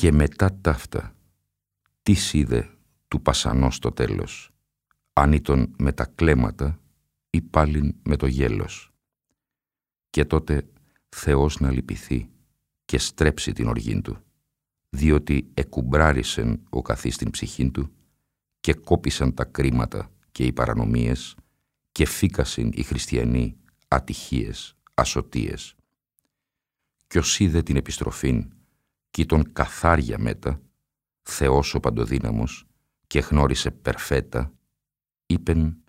Και μετά ταύτα, τι είδε του πασανό στο τέλος, αν ήταν με τα κλέματα ή πάλιν με το γέλος. Και τότε Θεός να λυπηθεί και στρέψει την οργή του, διότι εκουμπράρισεν ο καθής την ψυχή του και κόπησαν τα κρίματα και οι παρανομίες και φύκασιν οι χριστιανοί ατυχίες, ασωτίες. Κι ως είδε την επιστροφήν κι τον καθάρια μέτα, Θεός ο παντοδύναμος και γνώρισε περφέτα, είπεν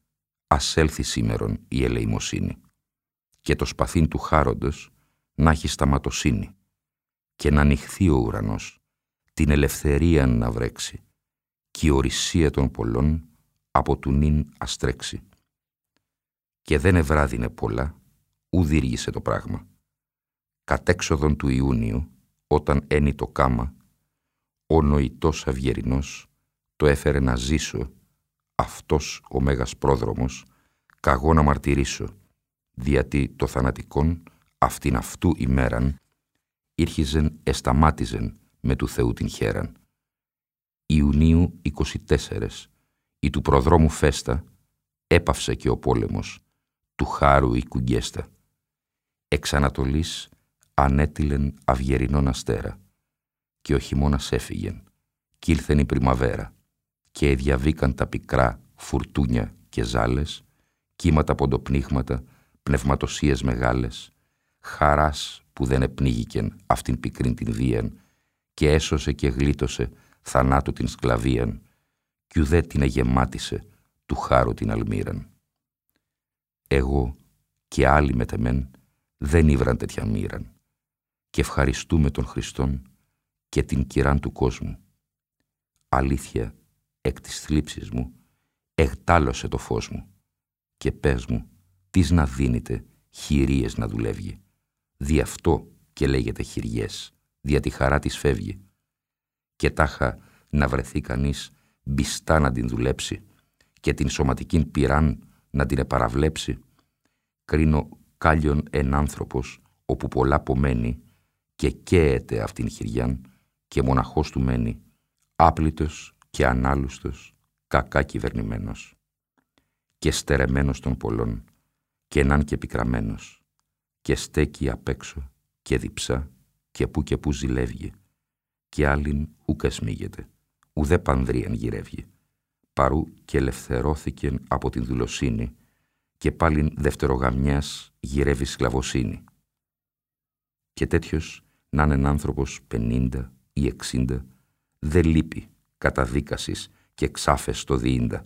ας έλθει σήμερον η ελεημοσύνη και το σπαθήν του χάροντος να έχει σταματοσύνη και να ανοιχθεί ο ουρανός, την ελευθερία να βρέξει και η ορισία των πολλών από του νυν αστρέξει. Και δεν ευράδινε πολλά, ου το πράγμα. Κατέξοδον του Ιούνιου όταν ένι το κάμα, ο νοητός αυγερινός το έφερε να ζήσω, αυτός ο μέγας πρόδρομος, καγώ να μαρτυρήσω, διότι το θανατικόν αυτήν αυτού ημέραν ήρχιζεν εσταμάτιζεν με του Θεού την χέραν. Ιουνίου 24, η του προδρόμου φέστα, έπαυσε και ο πόλεμος, του χάρου η κουγκέστα. Εξ Ανατολής ανέτειλεν αυγερινόν αστέρα και ο χειμώνας έφυγεν κι ήλθεν η πριμαβέρα και διαβήκαν τα πικρά φουρτούνια και ζάλες, κύματα ποντοπνίγματα, πνευματοσίες μεγάλες, χαράς που δεν επνίγηκεν αυτήν πικρήν την βίαν και έσωσε και γλίτωσε θανάτου την σκλαβίαν κι ουδέ την εγεμάτισε του χάρου την αλμύραν. Εγώ και άλλοι μετεμέν δεν ήβραν τέτοια μοίραν και ευχαριστούμε τον Χριστόν και την κυράν του κόσμου. Αλήθεια, εκ της θλίψης μου, εκτάλωσε το φως μου και πες μου, τις να δίνετε χειρίες να δουλεύει. Δι' αυτό και λέγεται χειριές, δια τη χαρά της φεύγει. Και τάχα να βρεθεί κανείς μπιστά να την δουλέψει και την σωματική πυράν να την επαραβλέψει. Κρίνω κάλιον εν άνθρωπος όπου πολλά πομένει και καίεται αυτήν χειριάν και μοναχός του μένει, άπλητος και ανάλουστος, κακά κυβερνημένος και στερεμένος των πολλών και έναν και πικραμένος και στέκει απ' έξω και διψά και που και που ζηλεύγει και άλλην ούκ εσμίγεται, ουδέ πανδρίαν γυρεύγει παρού και ελευθερώθηκε από την δουλοσύνη και πάλιν δευτερογαμιάς γυρεύει σκλαβοσύνη. Και τέτοιος να είναι άνθρωπος πενήντα ή εξήντα, δεν λείπει καταδίκασης και ξάφες στο διήντα,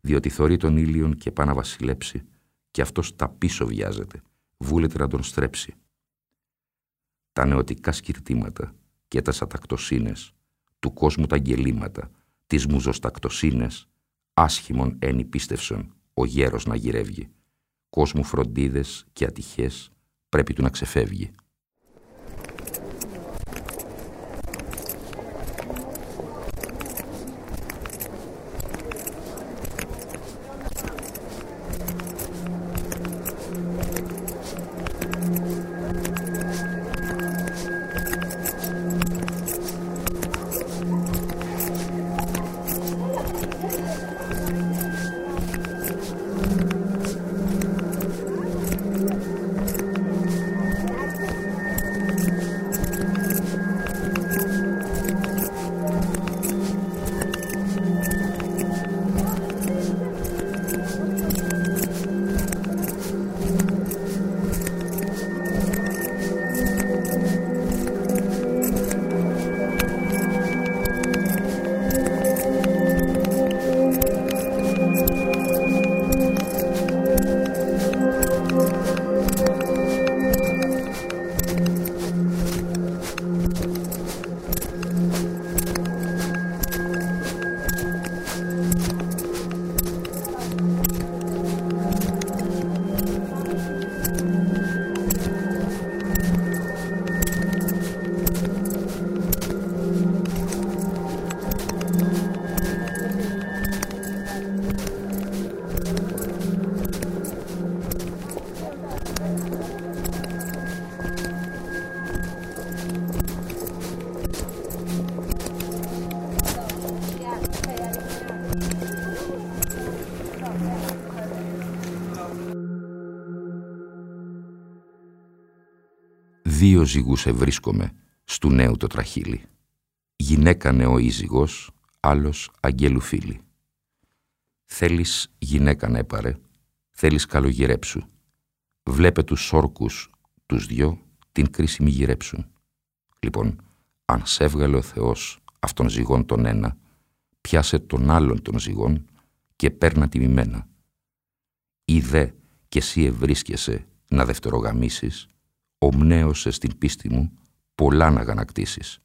διότι θωρεί τον ήλιον και πάει να βασιλέψει και αυτός τα πίσω βιάζεται, βούλεται να τον στρέψει. Τα νεωτικά σκυρτήματα και τα σατακτοσύνες, του κόσμου τα αγγελήματα, τις μουζοστακτοσύνες, άσχημον ένι πίστευσον ο γέρος να γυρεύγει. Κόσμου φροντίδες και ατυχές πρέπει του να ξεφεύγει. Δύο ζυγούς ευρίσκομαι στου νέου το τραχύλι. Γυναίκα νεοίζυγος, άλλος αγγέλου φίλη. Θέλεις γυναίκα να έπαρε, θέλεις καλογυρέψου. Βλέπε τους όρκους, τους δυο, την κρίση μη γυρέψουν. Λοιπόν, αν σε έβγαλε ο Θεός αυτόν ζυγόν τον ένα, πιάσε τον άλλον των ζυγών και παίρνα τη μημένα. Ή δε κι εσύ ευρίσκεσαι να δευτερογαμίσεις, ομνέωσε στην πίστη μου πολλά να γανακτήσεις.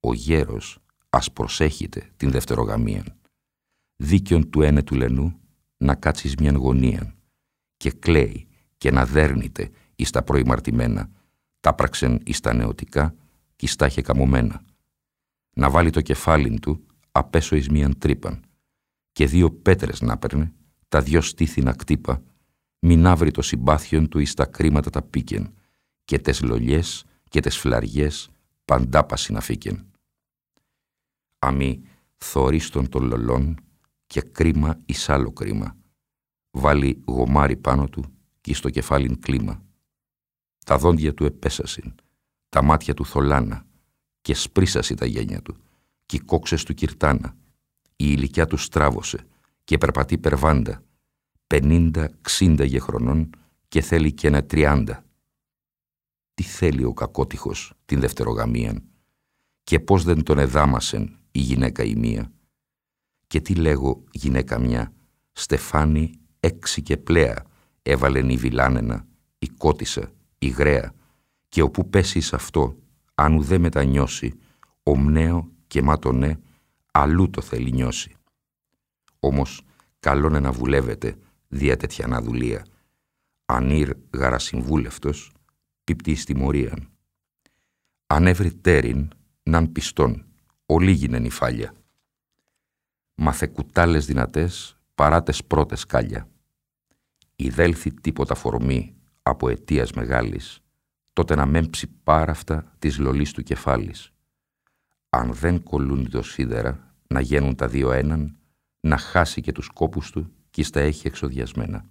Ο γέρος ας προσέχετε την δευτερογαμία. Δίκαιον του ένε του λενού να κάτσεις μιαν γωνία και κλαίει και να δέρνεται εις τα προημαρτημένα, τα πραξεν εις τα νεωτικά κι εις τα είχε καμωμένα. Να βάλει το κεφάλι του απέσω εις μίαν τρύπαν και δύο πέτρες να παίρνε, τα δυο στήθη να κτύπα, μην άβρει το συμπάθιον του εις τα κρίματα τα πήκεν και τες λολιές και τες φλαριές παντάπαση να φύκεν. Αμή θωρίστον των λολών και κρίμα εις άλλο κρίμα. Βάλει γομάρι πάνω του και στο κεφάλιν κλίμα. Τα δόντια του επέσασιν, τα μάτια του θολάνα και σπρίσασι τα γένια του και οι κόξες του κυρτάνα. Η ηλικιά του στράβωσε και περπατεί περβάντα, πενήντα, ξήντα γεχρονών και θέλει και ένα τριάντα. Τι θέλει ο κακότυχος την δευτερογαμίαν και πώς δεν τον εδάμασεν η γυναίκα η μία. Και τι λέγω γυναίκα μια, στεφάνι έξι και πλέα έβαλεν η βιλάνενα, η κότισα, η γραία και όπου πέσει αυτό, αν ουδέ μετανιώσει, ομνέο και μάτωνε, αλλού το θέλει νιώσει. Όμως καλόν να βουλεύεται δια τέτοια δουλεία. Ανήρ γαρασυμβούλευτος, πίπτει στη μορίαν. Αν έβρι τέριν, ναν πιστόν, ολίγινε νυφάλια. Μάθε κουτάλες δυνατές, παράτες πρώτες κάλια. Ιδέλθη τίποτα φορμή από αιτίας μεγάλης, τότε να μέμψει πάραφτα της λολής του κεφάλης. Αν δεν κολλούν το σίδερα, να γίνουν τα δύο έναν, να χάσει και τους κόπους του κι στα έχει εξοδιασμένα.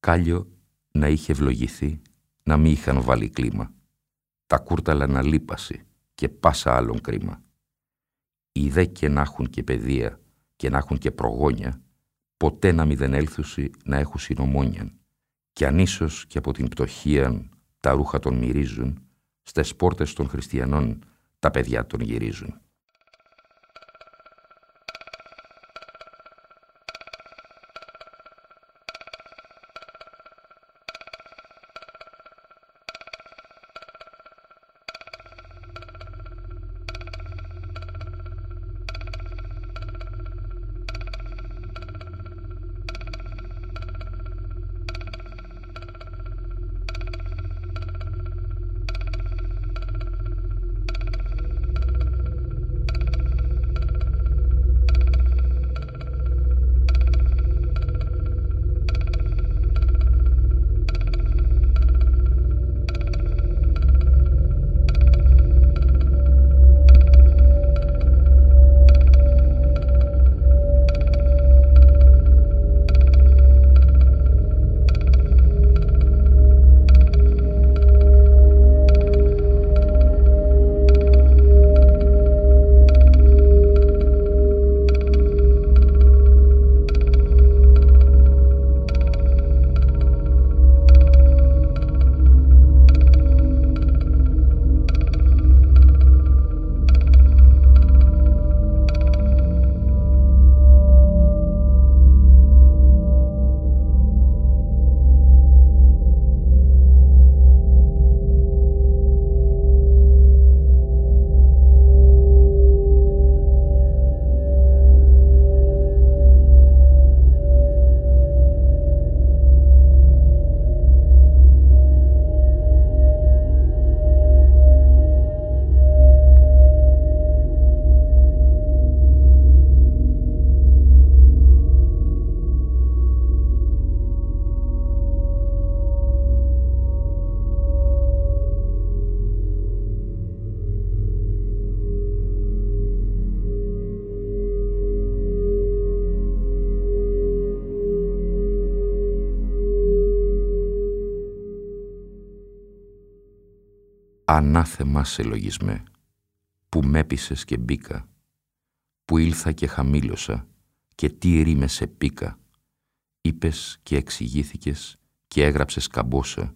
Κάλιο να είχε ευλογηθεί, να μη είχαν βάλει κλίμα. Τα κούρταλα να λείπασι και πάσα άλλον κρίμα. Οι δε και να έχουν και παιδεία και να έχουν και προγόνια, ποτέ να μη δεν έλθουσι να έχουν συνομόνια. Κι αν ίσως και από την πτωχία τα ρούχα των μυρίζουν, στες πόρτες των χριστιανών τα παιδιά των γυρίζουν. Ανάθεμα σε λογισμέ, που μέπισες και μπήκα, που ήλθα και χαμήλωσα και τι ρήμε σε πήκα, είπες και εξηγήθηκες και έγραψες καμπόσα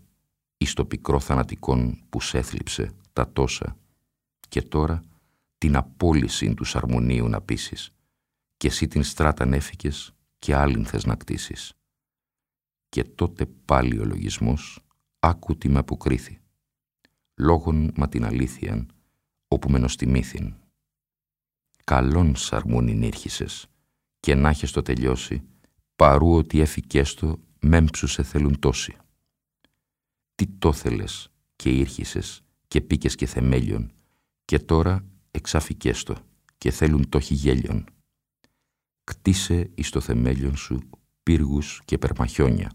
εις το πικρό θανατικόν που σέθλιψε τα τόσα και τώρα την απόλυση του αρμονίου να πείσεις και εσύ την στράτα νέφηκες και άλλην θες να κτίσεις. Και τότε πάλι ο λογισμός άκου τι με αποκρίθη. Λόγων μα την αλήθειαν, όπου μενοστιμήθην. Καλόν σαρμούνιν ήρχισες, και να έχεις το τελειώσει, παρού ότι έφηκες το, μέμψουσε θέλουν τόσοι. Τι το θέλες και ήρχισες και πήκες και θεμέλιον, και τώρα εξάφηκες το και θέλουν τόχι γέλιον. Κτίσε εις το θεμέλιον σου πύργους και περμαχιόνια,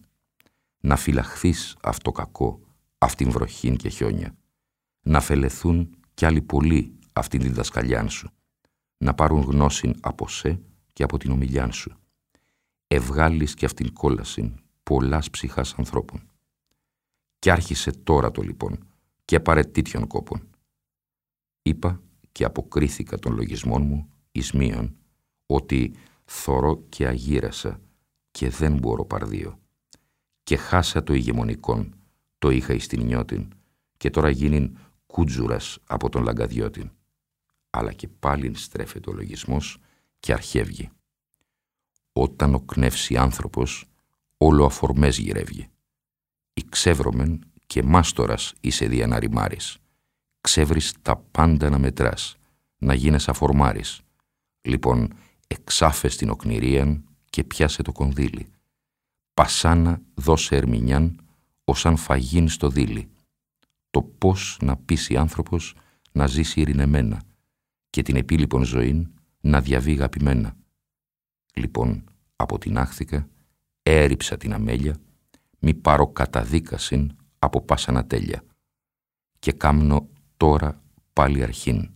να φυλαχθείς αυτό κακό, αυτήν βροχήν και χιόνια, να φελεθούν κι άλλοι πολλοί αυτήν την δασκαλιάν σου, να πάρουν γνώσιν από σε και από την ομιλιάν σου. Ευγάλεις κι αυτήν κόλασιν πολλάς ψυχάς ανθρώπων. Κι άρχισε τώρα το λοιπόν και παρετήτιον κόπων. Είπα και αποκρίθηκα των λογισμών μου εις ότι θωρώ και αγίρασα και δεν μπορώ παρδίο. Και χάσα το ηγεμονικόν, το είχα εις την νιώτην, και τώρα γίνην κούτζουρας από τον λαγκαδιώτην. Αλλά και πάλιν στρέφεται ο λογισμός και αρχεύγει. Όταν ο κνεύσει άνθρωπος, όλο αφορμές γυρεύγει. Η ξεύρωμεν και μάστορας είσαι δια να ρημάρεις. Ξέβρεις τα πάντα να μετράς, να γίνες αφορμάρης. Λοιπόν, εξάφες την οκνηρίαν και πιάσε το κονδύλι. Πασάνα δώσε ερμηνιάν, ως αν φαγήν στο δίλη. Το πώς να πείσει άνθρωπος να ζήσει ειρηνεμένα και την επίλοιπον ζωήν να διαβεί αγαπημένα. Λοιπόν, από την άχθηκα, έριψα την αμέλεια, μη πάρω καταδίκασιν από πάσα τέλεια. Και κάμνω τώρα πάλι αρχήν.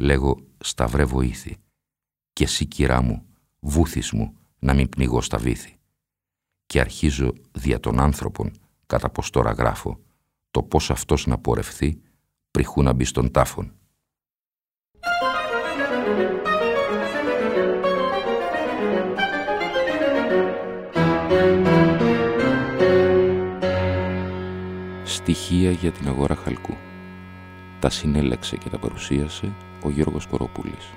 Λέγω σταυρέ βοήθη και εσύ κυρά μου, βούθης μου, να μην πνιγώ στα βήθη. Και αρχίζω δια των άνθρωπων, κατά πως τώρα γράφω, το πώς αυτός να πορευθεί, πριχού να μπει στον τάφον. Στοιχεία για την αγορά χαλκού. Τα συνέλεξε και τα παρουσίασε ο Γιώργος Κοροπούλης.